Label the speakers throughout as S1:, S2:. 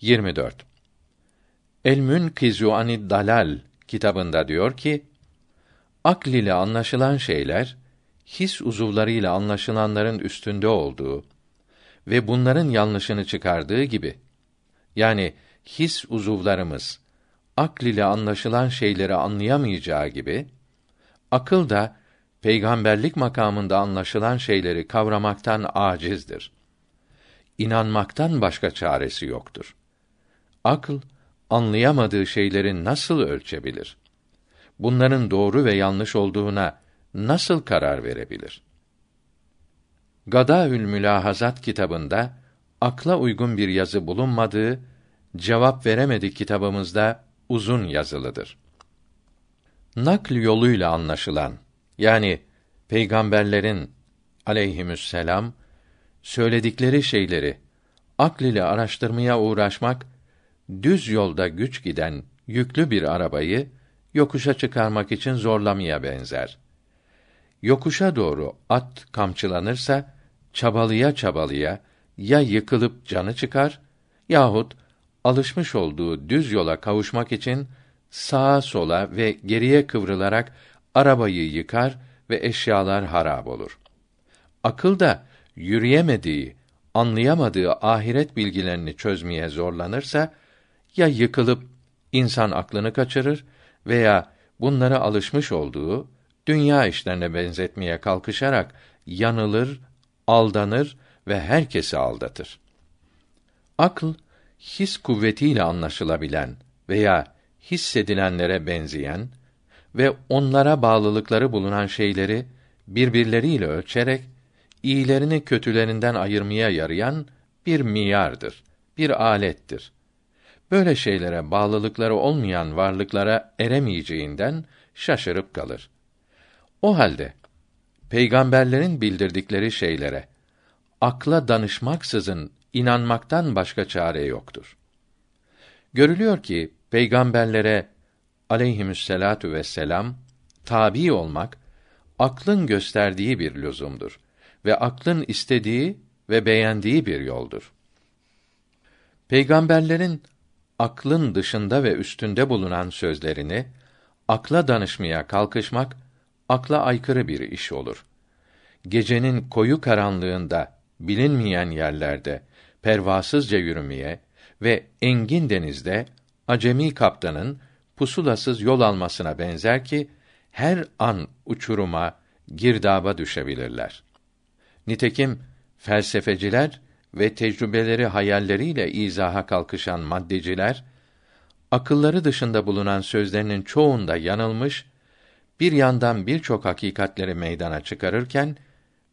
S1: 24. El Münkizu anid Dalal kitabında diyor ki, akl ile anlaşılan şeyler his uzuvlarıyla anlaşılanların üstünde olduğu ve bunların yanlışını çıkardığı gibi yani his uzuvlarımız akl ile anlaşılan şeyleri anlayamayacağı gibi akıl da peygamberlik makamında anlaşılan şeyleri kavramaktan acizdir. İnanmaktan başka çaresi yoktur. Akıl anlayamadığı şeyleri nasıl ölçebilir? Bunların doğru ve yanlış olduğuna nasıl karar verebilir? Gadaül Mülahazat kitabında akla uygun bir yazı bulunmadığı cevap veremedik kitabımızda uzun yazılıdır. Nakl yoluyla anlaşılan yani peygamberlerin aleyhisselam söyledikleri şeyleri akl ile araştırmaya uğraşmak düz yolda güç giden yüklü bir arabayı yokuşa çıkarmak için zorlamaya benzer. Yokuşa doğru at kamçılanırsa çabalıya çabalıya ya yıkılıp canı çıkar yahut alışmış olduğu düz yola kavuşmak için sağa sola ve geriye kıvrılarak arabayı yıkar ve eşyalar harap olur. Akıl da yürüyemediği, anlayamadığı ahiret bilgilerini çözmeye zorlanırsa ya yıkılıp insan aklını kaçırır veya bunlara alışmış olduğu dünya işlerine benzetmeye kalkışarak yanılır, aldanır ve herkesi aldatır. Akıl his kuvvetiyle anlaşılabilen veya hissedilenlere benzeyen ve onlara bağlılıkları bulunan şeyleri birbirleriyle ölçerek iyilerini kötülerinden ayırmaya yarayan bir miyardır, bir alettir. Böyle şeylere bağlılıkları olmayan varlıklara eremeyeceğinden şaşırıp kalır. O halde peygamberlerin bildirdikleri şeylere akla danışmaksızın inanmaktan başka çare yoktur. Görülüyor ki peygamberlere aleyhisselatu vesselam tabi olmak aklın gösterdiği bir lüzumdur ve aklın istediği ve beğendiği bir yoldur. Peygamberlerin aklın dışında ve üstünde bulunan sözlerini akla danışmaya kalkışmak akla aykırı bir iş olur. Gecenin koyu karanlığında bilinmeyen yerlerde pervasızca yürümeye ve engin denizde acemi kaptanın pusulasız yol almasına benzer ki her an uçuruma, girdaba düşebilirler. Nitekim felsefeciler ve tecrübeleri hayalleriyle izaha kalkışan maddeciler akılları dışında bulunan sözlerinin çoğunda yanılmış, bir yandan birçok hakikatleri meydana çıkarırken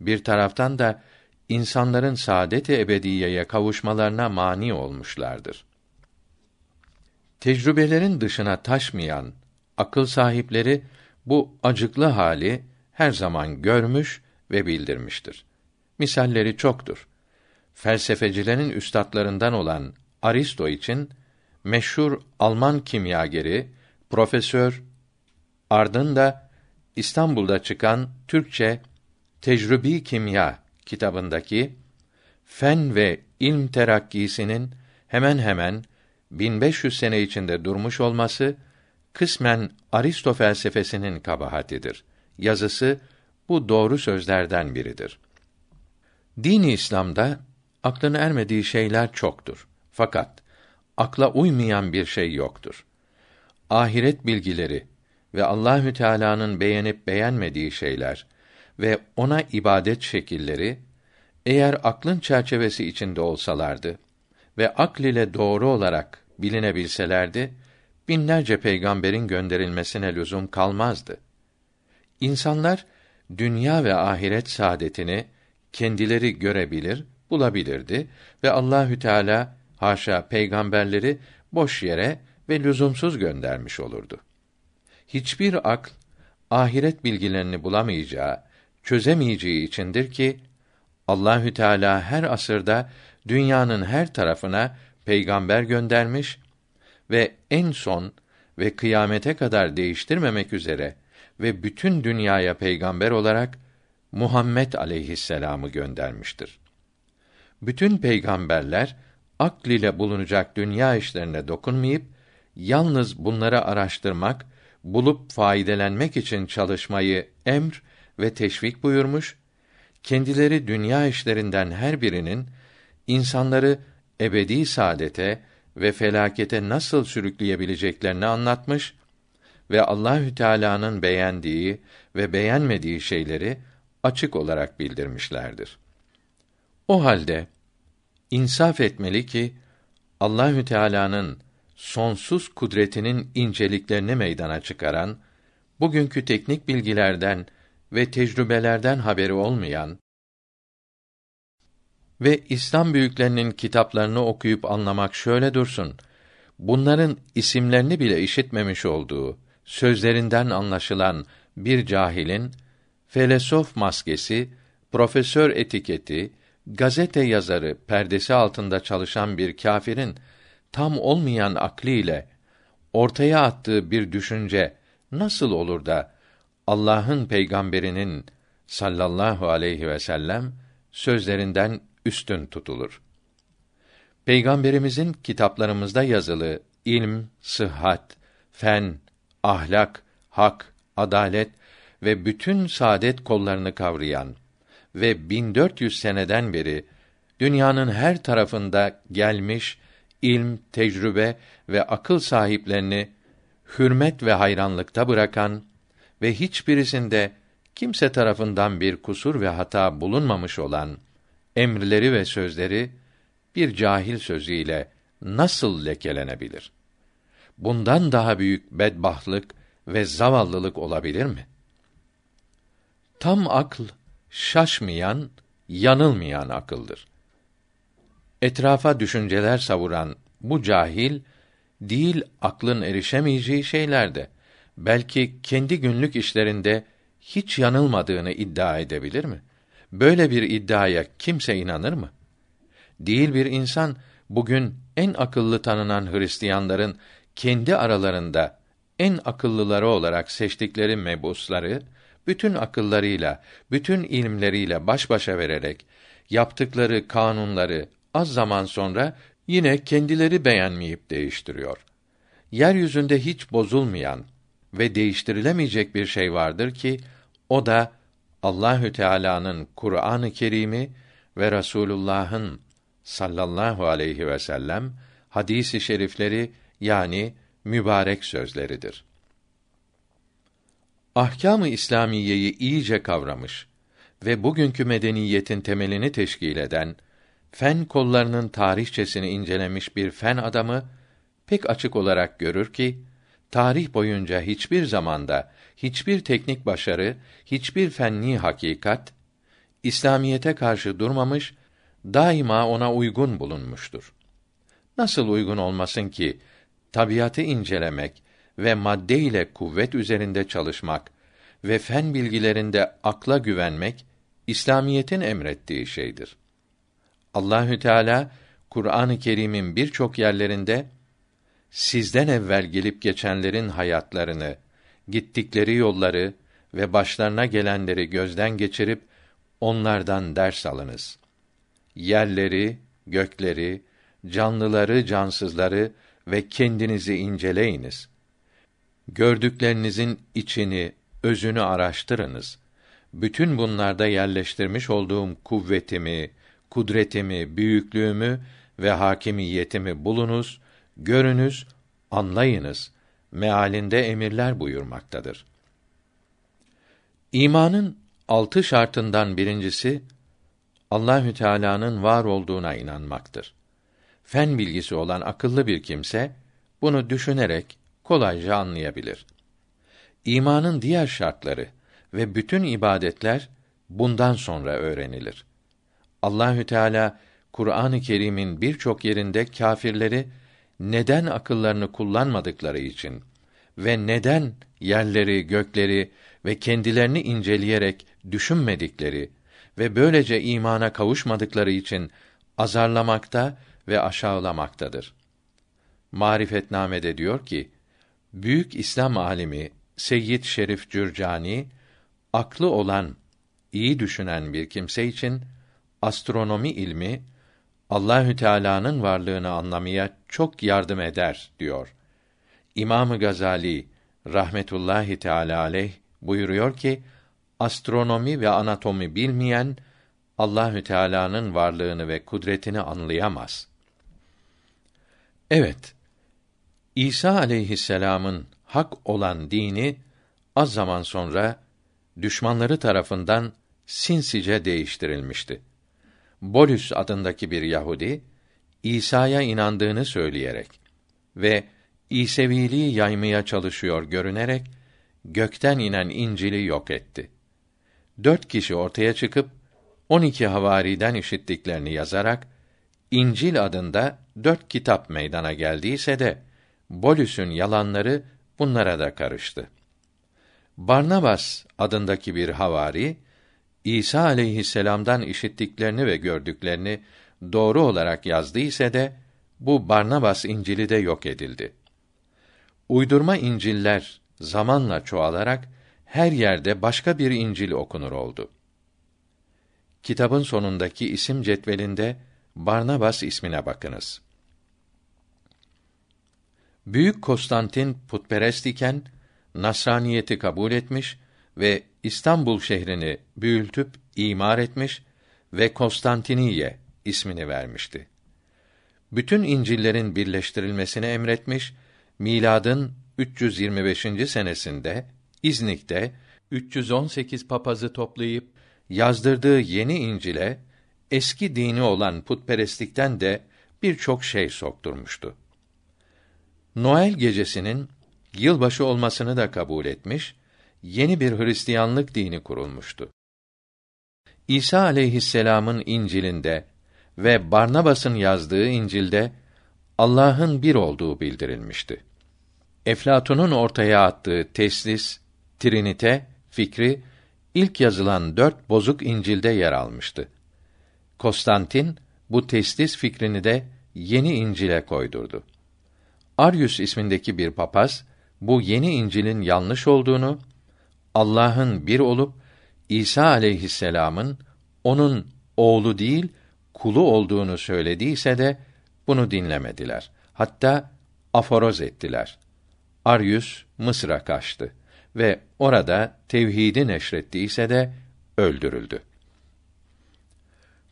S1: bir taraftan da insanların saadet-i ebediyeye kavuşmalarına mani olmuşlardır. Tecrübelerin dışına taşmayan akıl sahipleri bu acıklı hali her zaman görmüş ve bildirmiştir. Misalleri çoktur. Felsefecilerin üstadlarından olan Aristo için meşhur Alman kimyageri Profesör ardında İstanbul'da çıkan Türkçe Tecrübi Kimya kitabındaki fen ve ilm terakkisinin hemen hemen 1500 sene içinde durmuş olması kısmen Aristo felsefesinin kabahatidir. Yazısı bu doğru sözlerden biridir. Dini İslam'da aklına ermediği şeyler çoktur. Fakat akla uymayan bir şey yoktur. Ahiret bilgileri ve Allahü Teala'nın beğenip beğenmediği şeyler ve ona ibadet şekilleri eğer aklın çerçevesi içinde olsalardı ve akl ile doğru olarak bilinebilselerdi binlerce peygamberin gönderilmesine lüzum kalmazdı. İnsanlar dünya ve ahiret saadetini kendileri görebilir, bulabilirdi ve Allahü Teala haşa peygamberleri boş yere ve lüzumsuz göndermiş olurdu. Hiçbir akl ahiret bilgilerini bulamayacağı, çözemeyeceği içindir ki Allahü Teala her asırda dünyanın her tarafına peygamber göndermiş ve en son ve kıyamete kadar değiştirmemek üzere ve bütün dünyaya peygamber olarak Muhammed aleyhisselamı göndermiştir. Bütün peygamberler akl ile bulunacak dünya işlerine dokunmayıp yalnız bunları araştırmak, bulup faydelenmek için çalışmayı emr ve teşvik buyurmuş. Kendileri dünya işlerinden her birinin insanları ebedi saadete ve felakete nasıl sürükleyebileceklerini anlatmış ve Allahü Teala'nın beğendiği ve beğenmediği şeyleri açık olarak bildirmişlerdir. O halde insaf etmeli ki Allahü Teala'nın sonsuz kudretinin inceliklerini meydana çıkaran, bugünkü teknik bilgilerden ve tecrübelerden haberi olmayan ve İslam büyüklerinin kitaplarını okuyup anlamak şöyle dursun. Bunların isimlerini bile işitmemiş olduğu, sözlerinden anlaşılan bir cahilin felesof maskesi, profesör etiketi, gazete yazarı perdesi altında çalışan bir kâfirin tam olmayan akliyle ortaya attığı bir düşünce nasıl olur da Allah'ın peygamberinin sallallahu aleyhi ve sellem sözlerinden üstün tutulur. Peygamberimizin kitaplarımızda yazılı ilm, sıhhat, fen, ahlak, hak, adalet ve bütün saadet kollarını kavrayan ve 1400 seneden beri dünyanın her tarafında gelmiş ilm, tecrübe ve akıl sahiplerini hürmet ve hayranlıkta bırakan ve hiçbirisinde kimse tarafından bir kusur ve hata bulunmamış olan emirleri ve sözleri bir cahil sözüyle nasıl lekelenebilir? Bundan daha büyük bedbahtlık ve zavallılık olabilir mi? Tam akıl şaşmayan, yanılmayan akıldır. Etrafa düşünceler savuran bu cahil değil aklın erişemeyeceği şeylerde belki kendi günlük işlerinde hiç yanılmadığını iddia edebilir mi? Böyle bir iddiaya kimse inanır mı? Değil bir insan bugün en akıllı tanınan Hristiyanların kendi aralarında en akıllıları olarak seçtikleri mebusları bütün akıllarıyla, bütün ilimleriyle baş başa vererek yaptıkları kanunları az zaman sonra yine kendileri beğenmeyip değiştiriyor. Yeryüzünde hiç bozulmayan ve değiştirilemeyecek bir şey vardır ki o da Allahü Teala'nın Kur'an-ı Kerim'i ve Rasulullah'ın sallallahu aleyhi ve sellem hadisi şerifleri yani mübarek sözleridir. Ahkâm-ı İslamiyeyi iyice kavramış ve bugünkü medeniyetin temelini teşkil eden fen kollarının tarihçesini incelemiş bir fen adamı pek açık olarak görür ki tarih boyunca hiçbir zamanda hiçbir teknik başarı, hiçbir fenni hakikat İslamiyete karşı durmamış, daima ona uygun bulunmuştur. Nasıl uygun olmasın ki tabiatı incelemek ve madde ile kuvvet üzerinde çalışmak ve fen bilgilerinde akla güvenmek İslamiyetin emrettiği şeydir. Allahü Teala Kur'an-ı Kerim'in birçok yerlerinde sizden evvel gelip geçenlerin hayatlarını, gittikleri yolları ve başlarına gelenleri gözden geçirip onlardan ders alınız. Yerleri, gökleri, canlıları, cansızları ve kendinizi inceleyiniz. Gördüklerinizin içini, özünü araştırınız. Bütün bunlarda yerleştirmiş olduğum kuvvetimi, kudretimi, büyüklüğümü ve hakimiyetimi bulunuz, görünüz, anlayınız mealinde emirler buyurmaktadır. İmanın altı şartından birincisi Allahü Teala'nın var olduğuna inanmaktır. Fen bilgisi olan akıllı bir kimse bunu düşünerek kolayca anlayabilir. İmanın diğer şartları ve bütün ibadetler bundan sonra öğrenilir. Allahü Teala Kur'an-ı Kerim'in birçok yerinde kâfirleri neden akıllarını kullanmadıkları için ve neden yerleri, gökleri ve kendilerini inceleyerek düşünmedikleri ve böylece imana kavuşmadıkları için azarlamakta ve aşağılamaktadır. Marifetname'de diyor ki, büyük İslam alimi Seyyid Şerif Cürcani aklı olan, iyi düşünen bir kimse için astronomi ilmi Allahü Teala'nın varlığını anlamaya çok yardım eder diyor. İmamı Gazali rahmetullahi teala aleyh buyuruyor ki astronomi ve anatomi bilmeyen Allahü Teala'nın varlığını ve kudretini anlayamaz. Evet. İsa aleyhisselam'ın hak olan dini az zaman sonra düşmanları tarafından sinsice değiştirilmişti. Bolüs adındaki bir Yahudi İsa'ya inandığını söyleyerek ve İseviliği yaymaya çalışıyor görünerek gökten inen İncil'i yok etti. Dört kişi ortaya çıkıp on iki havariden işittiklerini yazarak İncil adında dört kitap meydana geldiyse de Bolüs'ün yalanları bunlara da karıştı. Barnabas adındaki bir havari İsa aleyhisselam'dan işittiklerini ve gördüklerini doğru olarak yazdı ise de bu Barnabas İncil'i de yok edildi. Uydurma İncil'ler zamanla çoğalarak her yerde başka bir İncil okunur oldu. Kitabın sonundaki isim cetvelinde Barnabas ismine bakınız. Büyük Konstantin putperest iken Nasraniyeti kabul etmiş ve İstanbul şehrini büyültüp imar etmiş ve Konstantiniye ismini vermişti. Bütün İncil'lerin birleştirilmesini emretmiş, miladın 325. senesinde İznik'te 318 papazı toplayıp yazdırdığı yeni İncil'e eski dini olan putperestlikten de birçok şey sokturmuştu. Noel gecesinin yılbaşı olmasını da kabul etmiş, yeni bir Hristiyanlık dini kurulmuştu. İsa aleyhisselam'ın İncil'inde ve Barnabas'ın yazdığı İncil'de Allah'ın bir olduğu bildirilmişti. Eflatun'un ortaya attığı teslis, trinite fikri ilk yazılan dört bozuk İncil'de yer almıştı. Konstantin bu teslis fikrini de yeni İncil'e koydurdu. Arius ismindeki bir papaz bu yeni İncil'in yanlış olduğunu, Allah'ın bir olup İsa aleyhisselam'ın onun oğlu değil kulu olduğunu söylediyse de bunu dinlemediler. Hatta aforoz ettiler. Arius Mısır'a kaçtı ve orada tevhidi neşrettiyse de öldürüldü.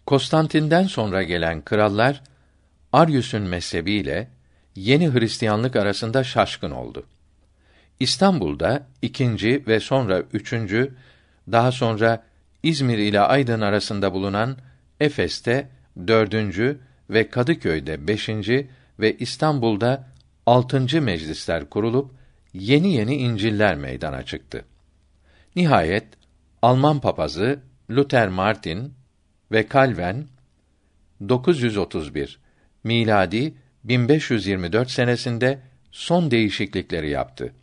S1: Konstantin'den sonra gelen krallar Arius'un mezhebiyle yeni Hristiyanlık arasında şaşkın oldu. İstanbul'da ikinci ve sonra üçüncü, daha sonra İzmir ile Aydın arasında bulunan Efes'te dördüncü ve Kadıköy'de beşinci ve İstanbul'da altıncı meclisler kurulup yeni yeni İncil'ler meydana çıktı. Nihayet Alman papazı Luther Martin ve Calvin 931 miladi 1524 senesinde son değişiklikleri yaptı.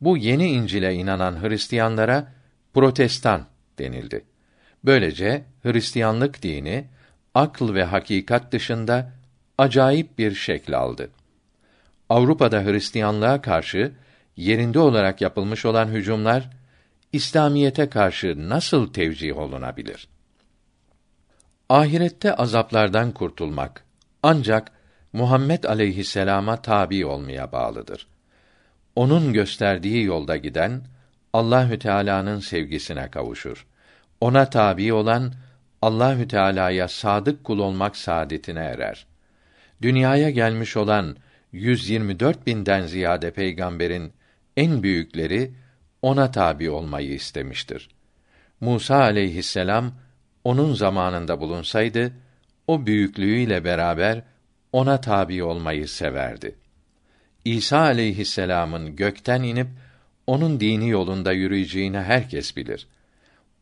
S1: Bu yeni İncil'e inanan Hristiyanlara Protestan denildi. Böylece Hristiyanlık dini akıl ve hakikat dışında acayip bir şekil aldı. Avrupa'da Hristiyanlığa karşı yerinde olarak yapılmış olan hücumlar İslamiyete karşı nasıl tevcih olunabilir? Ahirette azaplardan kurtulmak ancak Muhammed aleyhisselama tabi olmaya bağlıdır. Onun gösterdiği yolda giden Allahü Teala'nın sevgisine kavuşur. Ona tabi olan Allahü Teala'ya sadık kul olmak saadetine erer. Dünyaya gelmiş olan 124 binden ziyade peygamberin en büyükleri ona tabi olmayı istemiştir. Musa aleyhisselam onun zamanında bulunsaydı o büyüklüğüyle beraber ona tabi olmayı severdi. İsa aleyhisselam'ın gökten inip onun dini yolunda yürüyeceğini herkes bilir.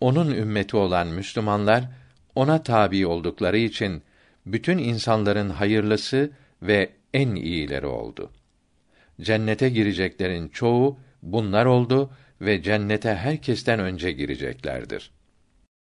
S1: Onun ümmeti olan Müslümanlar ona tabi oldukları için bütün insanların hayırlısı ve en iyileri oldu. Cennete gireceklerin çoğu bunlar oldu ve cennete herkesten önce gireceklerdir.